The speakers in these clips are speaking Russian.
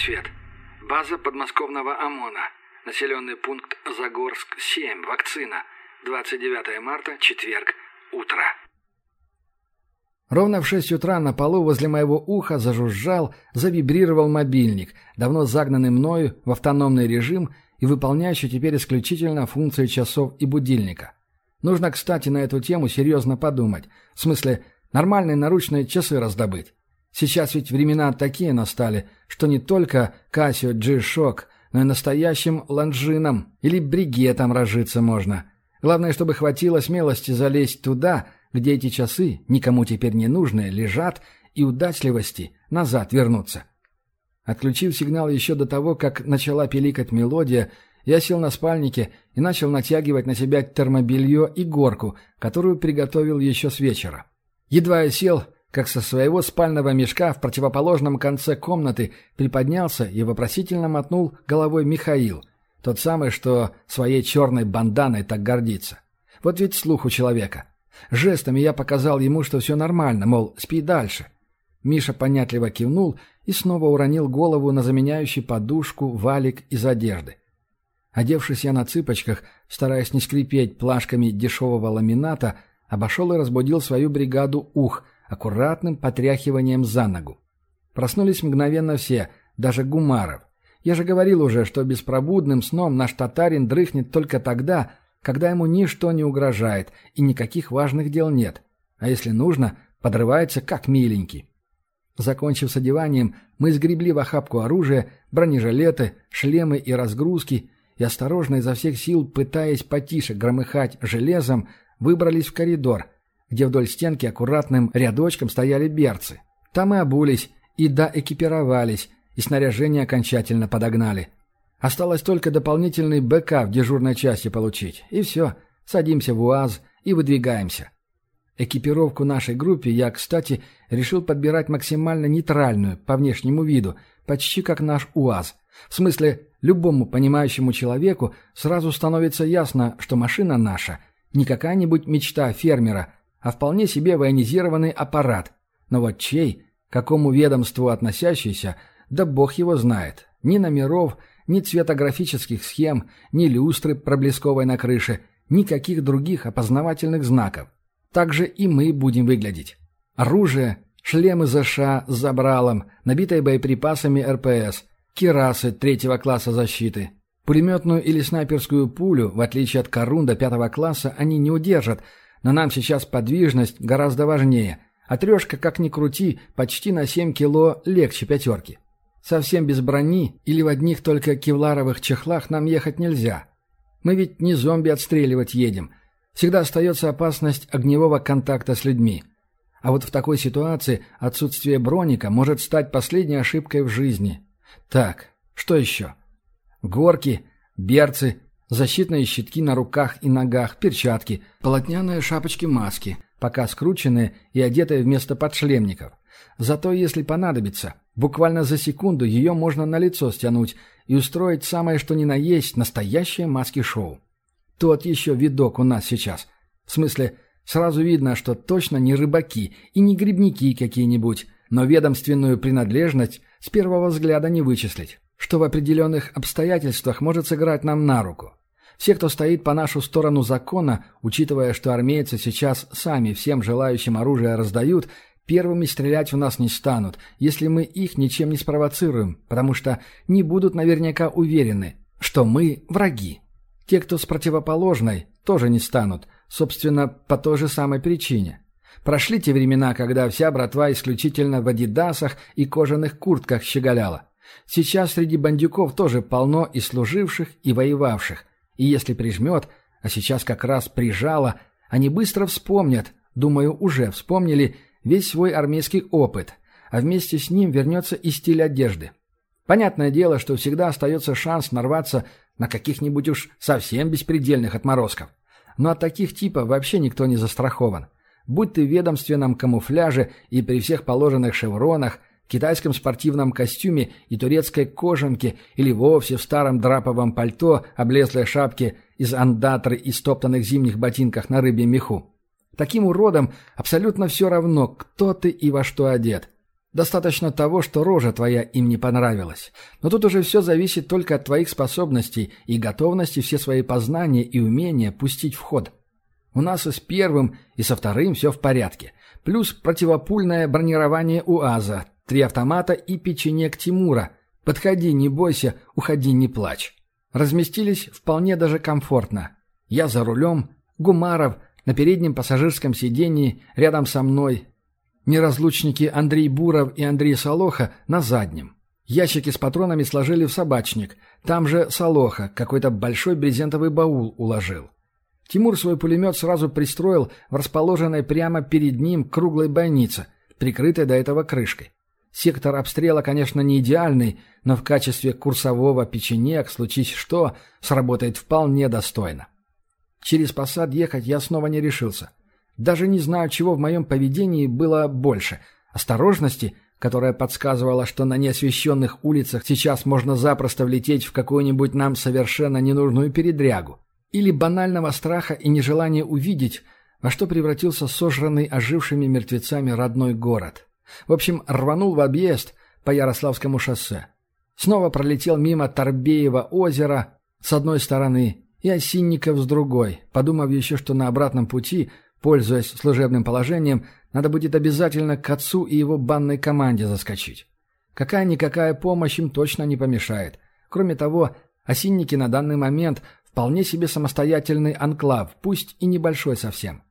Пересвет. База подмосковного ОМОНа. Населенный пункт Загорск-7. Вакцина. 29 марта, четверг. Утро. Ровно в шесть утра на полу возле моего уха зажужжал, завибрировал мобильник, давно загнанный мною в автономный режим и выполняющий теперь исключительно функции часов и будильника. Нужно, кстати, на эту тему серьезно подумать. В смысле, нормальные наручные часы раздобыть. Сейчас ведь времена такие настали, что не только Casio G-Shock, но и настоящим ланжином или бригетом разжиться можно. Главное, чтобы хватило смелости залезть туда – где эти часы, никому теперь не нужные, лежат, и удачливости назад вернуться. Отключив сигнал еще до того, как начала пиликать мелодия, я сел на спальнике и начал натягивать на себя термобелье и горку, которую приготовил еще с вечера. Едва я сел, как со своего спального мешка в противоположном конце комнаты приподнялся и вопросительно мотнул головой Михаил, тот самый, что своей черной банданой так гордится. Вот ведь слух у человека. Жестами я показал ему, что все нормально, мол, спи дальше. Миша понятливо кивнул и снова уронил голову на заменяющий подушку валик из одежды. Одевшись я на цыпочках, стараясь не скрипеть плашками дешевого ламината, обошел и разбудил свою бригаду ух аккуратным потряхиванием за ногу. Проснулись мгновенно все, даже Гумаров. Я же говорил уже, что беспробудным сном наш татарин дрыхнет только тогда, когда ему ничто не угрожает и никаких важных дел нет, а если нужно, подрывается как миленький. Закончив с одеванием, мы сгребли в охапку оружие, бронежилеты, шлемы и разгрузки и, осторожно изо всех сил, пытаясь потише громыхать железом, выбрались в коридор, где вдоль стенки аккуратным рядочком стояли берцы. Там и обулись, и доэкипировались, и снаряжение окончательно подогнали – Осталось только дополнительный БК в дежурной части получить. И все, садимся в УАЗ и выдвигаемся. Экипировку нашей группе я, кстати, решил подбирать максимально нейтральную по внешнему виду, почти как наш УАЗ. В смысле, любому понимающему человеку сразу становится ясно, что машина наша не какая-нибудь мечта фермера, а вполне себе военизированный аппарат. Но вот чей, какому ведомству относящийся, да бог его знает. Ни номеров, ни цветографических схем, ни люстры проблесковой на крыше, никаких других опознавательных знаков. Так же и мы будем выглядеть. Оружие, шлемы ЗШ с забралом, набитые боеприпасами РПС, кирасы третьего класса защиты. Пулеметную или снайперскую пулю, в отличие от корунда пятого класса, они не удержат, но нам сейчас подвижность гораздо важнее, а трешка, как ни крути, почти на 7 кило легче пятерки. Совсем без брони или в одних только кевларовых чехлах нам ехать нельзя. Мы ведь не зомби отстреливать едем. Всегда остается опасность огневого контакта с людьми. А вот в такой ситуации отсутствие броника может стать последней ошибкой в жизни. Так, что еще? Горки, берцы, защитные щитки на руках и ногах, перчатки, полотняные шапочки-маски, пока скрученные и одетые вместо подшлемников. Зато если понадобится, буквально за секунду ее можно на лицо стянуть и устроить самое что ни на есть настоящее маски-шоу. Тот еще видок у нас сейчас. В смысле, сразу видно, что точно не рыбаки и не грибники какие-нибудь, но ведомственную принадлежность с первого взгляда не вычислить, что в определенных обстоятельствах может сыграть нам на руку. Все, кто стоит по нашу сторону закона, учитывая, что армейцы сейчас сами всем желающим оружие раздают, Первыми стрелять в нас не станут, если мы их ничем не спровоцируем, потому что не будут наверняка уверены, что мы враги. Те, кто с противоположной, тоже не станут, собственно, по той же самой причине. Прошли те времена, когда вся братва исключительно в адидасах и кожаных куртках щеголяла. Сейчас среди бандюков тоже полно и служивших, и воевавших. И если прижмет, а сейчас как раз прижало, они быстро вспомнят, думаю, уже вспомнили, весь свой армейский опыт, а вместе с ним вернется и стиль одежды. Понятное дело, что всегда остается шанс нарваться на каких-нибудь уж совсем беспредельных отморозков. Но от таких типов вообще никто не застрахован. Будь ты в ведомственном камуфляже и при всех положенных шевронах, китайском спортивном костюме и турецкой кожанке или вовсе в старом драповом пальто, облезлой шапке из андатры и стоптанных зимних ботинках на рыбьем меху. Таким уродам абсолютно все равно, кто ты и во что одет. Достаточно того, что рожа твоя им не понравилась. Но тут уже все зависит только от твоих способностей и готовности все свои познания и умения пустить в ход. У нас и с первым, и со вторым все в порядке. Плюс противопульное бронирование УАЗа, три автомата и печенек Тимура. Подходи, не бойся, уходи, не плачь. Разместились вполне даже комфортно. Я за рулем, Гумаров на переднем пассажирском сидении рядом со мной, Неразлучники Андрей Буров и Андрей Солоха на заднем. Ящики с патронами сложили в собачник. Там же Солоха какой-то большой брезентовый баул уложил. Тимур свой пулемет сразу пристроил в расположенной прямо перед ним круглой бойнице, прикрытой до этого крышкой. Сектор обстрела, конечно, не идеальный, но в качестве курсового печенек, случись что, сработает вполне достойно. Через посад ехать я снова не решился. Даже не знаю, чего в моем поведении было больше. Осторожности, которая подсказывала, что на неосвещенных улицах сейчас можно запросто влететь в какую-нибудь нам совершенно ненужную передрягу. Или банального страха и нежелания увидеть, во что превратился сожранный ожившими мертвецами родной город. В общем, рванул в объезд по Ярославскому шоссе. Снова пролетел мимо Торбеева озера с одной стороны и Осинников с другой, подумав еще, что на обратном пути Пользуясь служебным положением, надо будет обязательно к отцу и его банной команде заскочить. Какая-никакая помощь им точно не помешает. Кроме того, осинники на данный момент вполне себе самостоятельный анклав, пусть и небольшой совсем.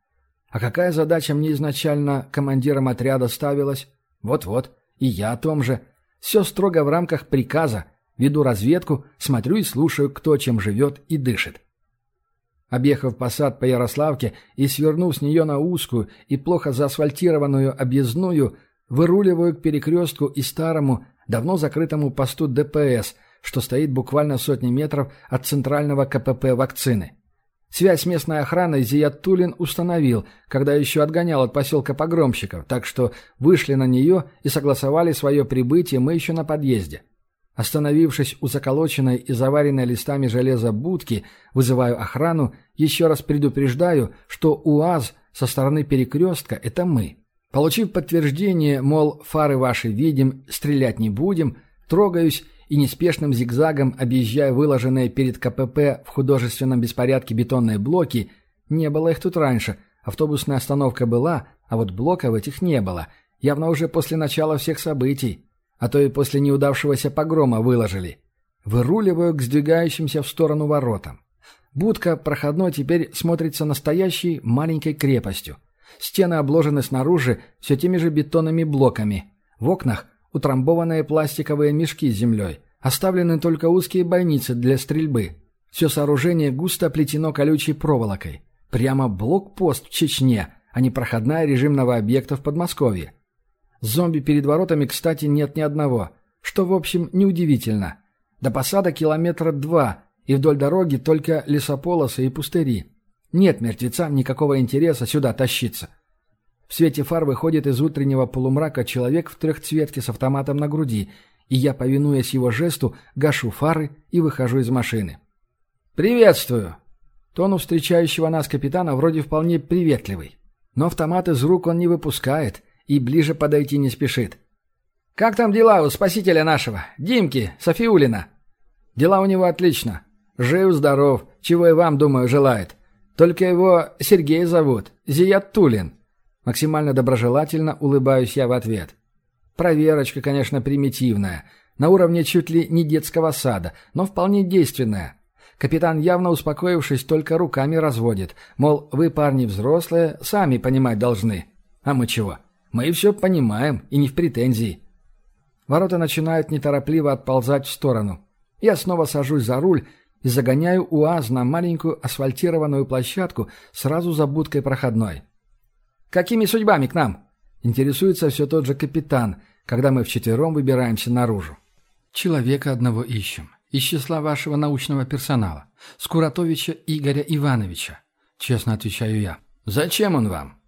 А какая задача мне изначально командиром отряда ставилась? Вот-вот, и я о том же. Все строго в рамках приказа. Веду разведку, смотрю и слушаю, кто чем живет и дышит. Объехав посад по Ярославке и свернув с нее на узкую и плохо заасфальтированную объездную, выруливаю к перекрестку и старому, давно закрытому посту ДПС, что стоит буквально сотни метров от центрального КПП вакцины. Связь с местной охраной Зият Тулин установил, когда еще отгонял от поселка погромщиков, так что вышли на нее и согласовали свое прибытие мы еще на подъезде. Остановившись у заколоченной и заваренной листами железа будки, вызываю охрану, еще раз предупреждаю, что УАЗ со стороны перекрестка – это мы. Получив подтверждение, мол, фары ваши видим, стрелять не будем, трогаюсь и неспешным зигзагом, объезжая выложенные перед КПП в художественном беспорядке бетонные блоки, не было их тут раньше, автобусная остановка была, а вот блоков этих не было, явно уже после начала всех событий а то и после неудавшегося погрома выложили. Выруливаю к сдвигающимся в сторону воротам. Будка проходной теперь смотрится настоящей маленькой крепостью. Стены обложены снаружи все теми же бетонными блоками. В окнах утрамбованные пластиковые мешки с землей. Оставлены только узкие бойницы для стрельбы. Все сооружение густо оплетено колючей проволокой. Прямо блокпост в Чечне, а не проходная режимного объекта в Подмосковье. Зомби перед воротами, кстати, нет ни одного, что, в общем, неудивительно. До посада километра два, и вдоль дороги только лесополосы и пустыри. Нет мертвецам никакого интереса сюда тащиться. В свете фар выходит из утреннего полумрака человек в трехцветке с автоматом на груди, и я, повинуясь его жесту, гашу фары и выхожу из машины. «Приветствую!» Тон у встречающего нас капитана вроде вполне приветливый. Но автомат из рук он не выпускает и ближе подойти не спешит. «Как там дела у спасителя нашего? Димки, Софиулина?» «Дела у него отлично. Жив-здоров, чего и вам, думаю, желает. Только его Сергей зовут, Зият Тулин». Максимально доброжелательно улыбаюсь я в ответ. Проверочка, конечно, примитивная, на уровне чуть ли не детского сада, но вполне действенная. Капитан, явно успокоившись, только руками разводит, мол, вы, парни взрослые, сами понимать должны. А мы чего? Мы все понимаем и не в претензии. Ворота начинают неторопливо отползать в сторону. Я снова сажусь за руль и загоняю УАЗ на маленькую асфальтированную площадку сразу за будкой проходной. «Какими судьбами к нам?» – интересуется все тот же капитан, когда мы вчетвером выбираемся наружу. «Человека одного ищем. Из числа вашего научного персонала. Скуратовича Игоря Ивановича», – честно отвечаю я. «Зачем он вам?»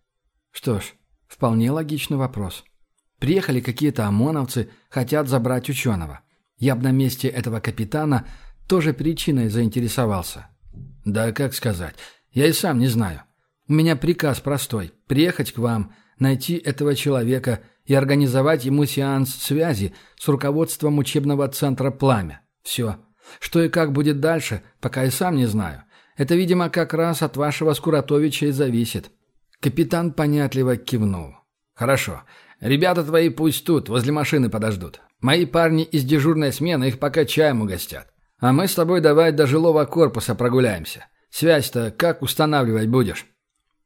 «Что ж, Вполне логичный вопрос. Приехали какие-то ОМОНовцы, хотят забрать ученого. Я бы на месте этого капитана тоже причиной заинтересовался. Да как сказать, я и сам не знаю. У меня приказ простой – приехать к вам, найти этого человека и организовать ему сеанс связи с руководством учебного центра «Пламя». Все. Что и как будет дальше, пока и сам не знаю. Это, видимо, как раз от вашего Скуратовича и зависит». Капитан понятливо кивнул. «Хорошо. Ребята твои пусть тут, возле машины подождут. Мои парни из дежурной смены их пока чаем угостят. А мы с тобой давай до жилого корпуса прогуляемся. Связь-то как устанавливать будешь?»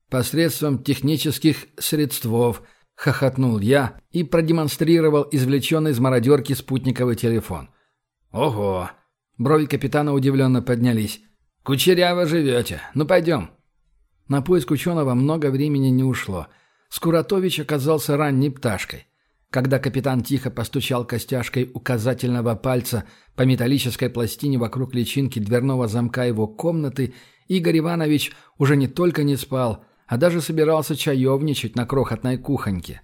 «Посредством технических средствов», — хохотнул я и продемонстрировал извлеченный из мародерки спутниковый телефон. «Ого!» Брови капитана удивленно поднялись. «Кучеряво живете. Ну, пойдем». На поиск ученого много времени не ушло. Скуратович оказался ранней пташкой. Когда капитан тихо постучал костяшкой указательного пальца по металлической пластине вокруг личинки дверного замка его комнаты, Игорь Иванович уже не только не спал, а даже собирался чаевничать на крохотной кухоньке.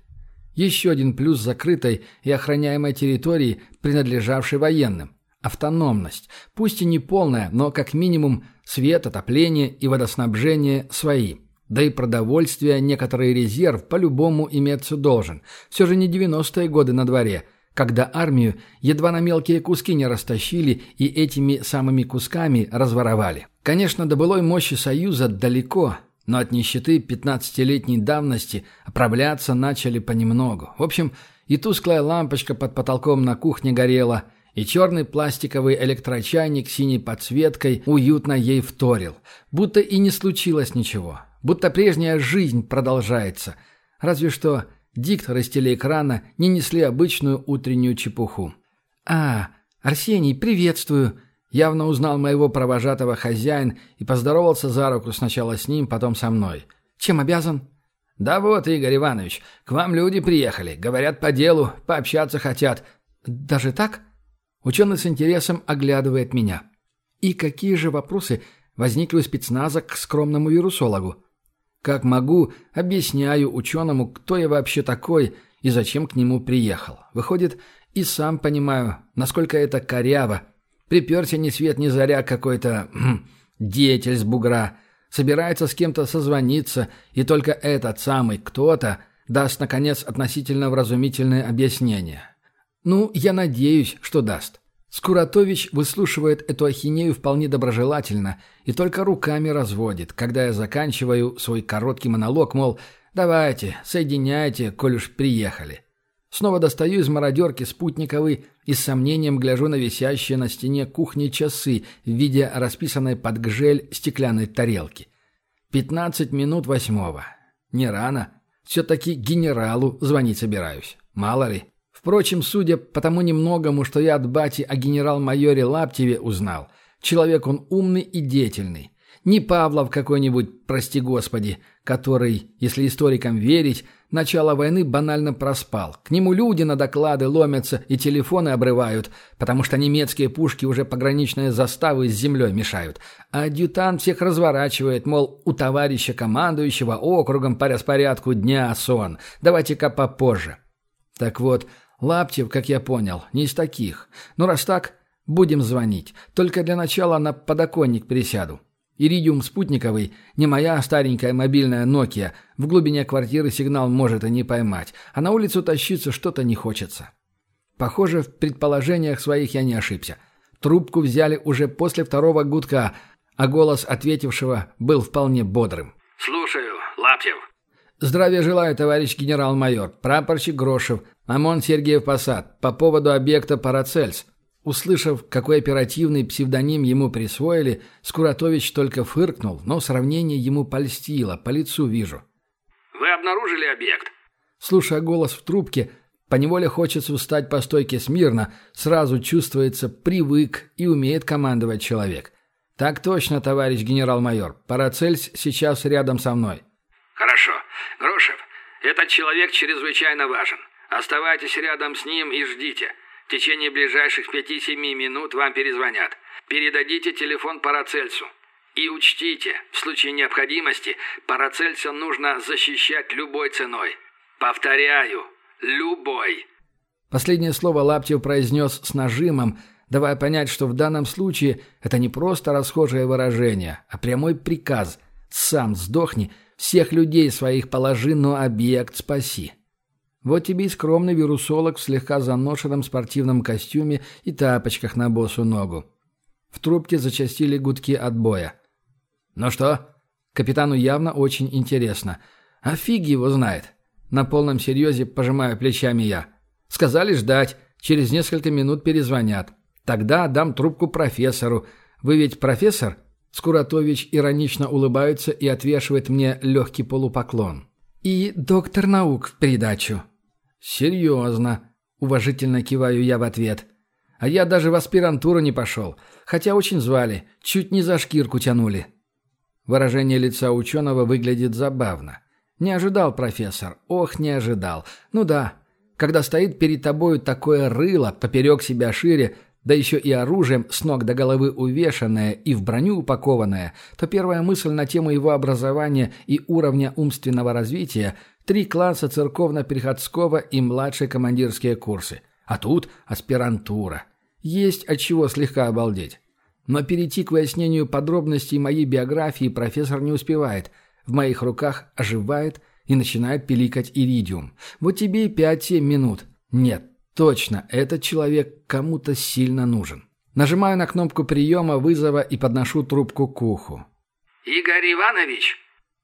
Еще один плюс закрытой и охраняемой территории, принадлежавшей военным. Автономность. Пусть и не полная, но как минимум свет, отопление и водоснабжение свои. Да и продовольствие, некоторый резерв по-любому иметься должен. Все же не 90-е годы на дворе, когда армию едва на мелкие куски не растащили и этими самыми кусками разворовали. Конечно, до былой мощи Союза далеко, но от нищеты 15-летней давности оправляться начали понемногу. В общем, и тусклая лампочка под потолком на кухне горела – и черный пластиковый электрочайник с синей подсветкой уютно ей вторил. Будто и не случилось ничего. Будто прежняя жизнь продолжается. Разве что дикторы с телеэкрана не несли обычную утреннюю чепуху. «А, Арсений, приветствую!» Явно узнал моего провожатого хозяин и поздоровался за руку сначала с ним, потом со мной. «Чем обязан?» «Да вот, Игорь Иванович, к вам люди приехали. Говорят, по делу, пообщаться хотят». «Даже так?» Ученый с интересом оглядывает меня. И какие же вопросы возникли у спецназа к скромному вирусологу? Как могу, объясняю ученому, кто я вообще такой и зачем к нему приехал. Выходит, и сам понимаю, насколько это коряво. Приперся ни свет ни заря какой-то хм, деятель с бугра. Собирается с кем-то созвониться, и только этот самый кто-то даст, наконец, относительно вразумительное объяснение. Ну, я надеюсь, что даст. Скуратович выслушивает эту ахинею вполне доброжелательно и только руками разводит, когда я заканчиваю свой короткий монолог, мол, давайте, соединяйте, коль уж приехали. Снова достаю из мародерки спутниковый и с сомнением гляжу на висящие на стене кухни часы в виде расписанной под гжель стеклянной тарелки. Пятнадцать минут восьмого. Не рано. Все-таки генералу звонить собираюсь. Мало ли. Впрочем, судя по тому немногому, что я от бати о генерал-майоре Лаптеве узнал, человек он умный и деятельный. Не Павлов какой-нибудь, прости господи, который, если историкам верить, начало войны банально проспал. К нему люди на доклады ломятся и телефоны обрывают, потому что немецкие пушки уже пограничные заставы с землей мешают. А адъютант всех разворачивает, мол, у товарища командующего округом по распорядку дня сон. Давайте-ка попозже. Так вот, Лаптев, как я понял, не из таких. Ну, раз так, будем звонить. Только для начала на подоконник присяду. Иридиум спутниковый, не моя старенькая мобильная Nokia. В глубине квартиры сигнал может и не поймать. А на улицу тащиться что-то не хочется. Похоже, в предположениях своих я не ошибся. Трубку взяли уже после второго гудка, а голос ответившего был вполне бодрым. «Слушаю, Лаптев». «Здравия желаю, товарищ генерал-майор. Прапорщик Грошев. ОМОН Сергеев Посад. По поводу объекта Парацельс». Услышав, какой оперативный псевдоним ему присвоили, Скуратович только фыркнул, но сравнение ему польстило, по лицу вижу. «Вы обнаружили объект?» Слушая голос в трубке, поневоле хочется встать по стойке смирно, сразу чувствуется привык и умеет командовать человек. «Так точно, товарищ генерал-майор. Парацельс сейчас рядом со мной». «Хорошо. Грошев, этот человек чрезвычайно важен. Оставайтесь рядом с ним и ждите. В течение ближайших пяти-семи минут вам перезвонят. Передадите телефон Парацельсу. И учтите, в случае необходимости Парацельса нужно защищать любой ценой. Повторяю, любой. Последнее слово Лаптев произнес с нажимом, давая понять, что в данном случае это не просто расхожее выражение, а прямой приказ «сам сдохни», Всех людей своих положи, но объект спаси. Вот тебе и скромный вирусолог в слегка заношенном спортивном костюме и тапочках на босу ногу. В трубке зачастили гудки отбоя. «Ну что?» Капитану явно очень интересно. А его знает. На полном серьезе пожимаю плечами я. Сказали ждать. Через несколько минут перезвонят. Тогда дам трубку профессору. Вы ведь профессор?» Скуратович иронично улыбается и отвешивает мне легкий полупоклон. «И доктор наук в придачу». «Серьезно», — уважительно киваю я в ответ. «А я даже в аспирантуру не пошел, хотя очень звали, чуть не за шкирку тянули». Выражение лица ученого выглядит забавно. Не ожидал профессор, ох, не ожидал. Ну да, когда стоит перед тобою такое рыло, поперек себя шире, да еще и оружием с ног до головы увешанное и в броню упакованное, то первая мысль на тему его образования и уровня умственного развития – три класса церковно-приходского и младшие командирские курсы. А тут аспирантура. Есть от чего слегка обалдеть. Но перейти к выяснению подробностей моей биографии профессор не успевает. В моих руках оживает и начинает пиликать иридиум. Вот тебе и пять-семь минут. Нет, точно, этот человек кому-то сильно нужен. Нажимаю на кнопку приема вызова и подношу трубку к уху. «Игорь Иванович!»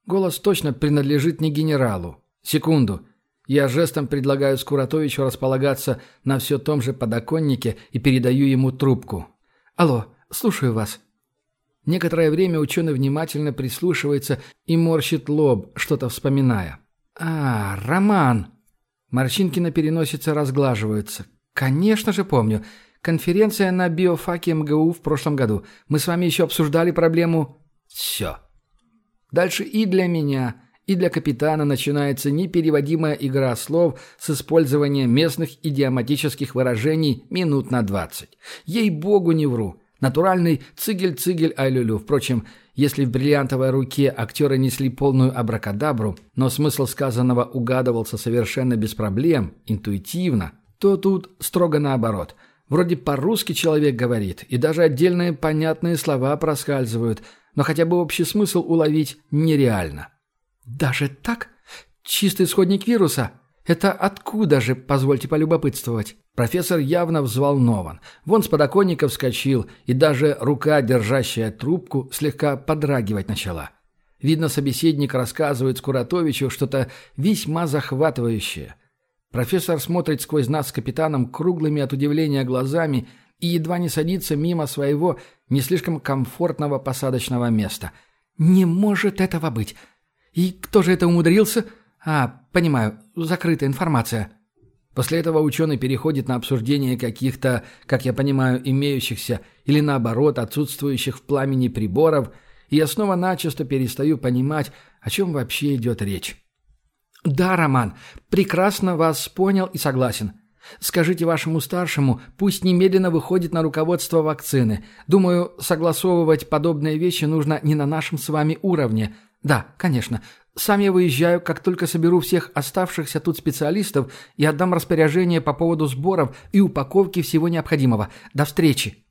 Голос точно принадлежит не генералу. Секунду. Я жестом предлагаю Скуратовичу располагаться на все том же подоконнике и передаю ему трубку. «Алло, слушаю вас». Некоторое время ученый внимательно прислушивается и морщит лоб, что-то вспоминая. «А, Роман!» Морщинки на переносице разглаживаются. «Конечно же помню. Конференция на биофаке МГУ в прошлом году. Мы с вами еще обсуждали проблему...» «Все». Дальше и для меня, и для капитана начинается непереводимая игра слов с использованием местных идиоматических выражений минут на двадцать. Ей-богу, не вру. Натуральный цигель-цигель ай-лю-лю. Впрочем, если в бриллиантовой руке актеры несли полную абракадабру, но смысл сказанного угадывался совершенно без проблем, интуитивно, то тут строго наоборот. Вроде по-русски человек говорит, и даже отдельные понятные слова проскальзывают, но хотя бы общий смысл уловить нереально. «Даже так? Чистый исходник вируса? Это откуда же, позвольте полюбопытствовать?» Профессор явно взволнован. Вон с подоконника вскочил, и даже рука, держащая трубку, слегка подрагивать начала. Видно, собеседник рассказывает Скуратовичу что-то весьма захватывающее. Профессор смотрит сквозь нас с капитаном круглыми от удивления глазами и едва не садится мимо своего не слишком комфортного посадочного места. «Не может этого быть! И кто же это умудрился? А, понимаю, закрытая информация». После этого ученый переходит на обсуждение каких-то, как я понимаю, имеющихся или наоборот отсутствующих в пламени приборов, и я снова начисто перестаю понимать, о чем вообще идет речь. «Да, Роман, прекрасно вас понял и согласен. Скажите вашему старшему, пусть немедленно выходит на руководство вакцины. Думаю, согласовывать подобные вещи нужно не на нашем с вами уровне. Да, конечно. Сам я выезжаю, как только соберу всех оставшихся тут специалистов и отдам распоряжение по поводу сборов и упаковки всего необходимого. До встречи.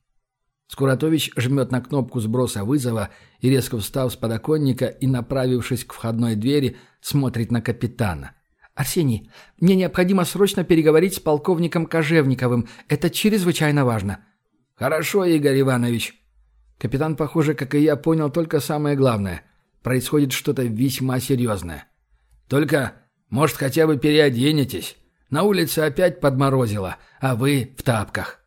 Скуратович жмет на кнопку сброса вызова и, резко встав с подоконника и направившись к входной двери, смотрит на капитана. «Арсений, мне необходимо срочно переговорить с полковником Кожевниковым. Это чрезвычайно важно». «Хорошо, Игорь Иванович». Капитан, похоже, как и я, понял только самое главное. Происходит что-то весьма серьезное. «Только, может, хотя бы переоденетесь. На улице опять подморозило, а вы в тапках».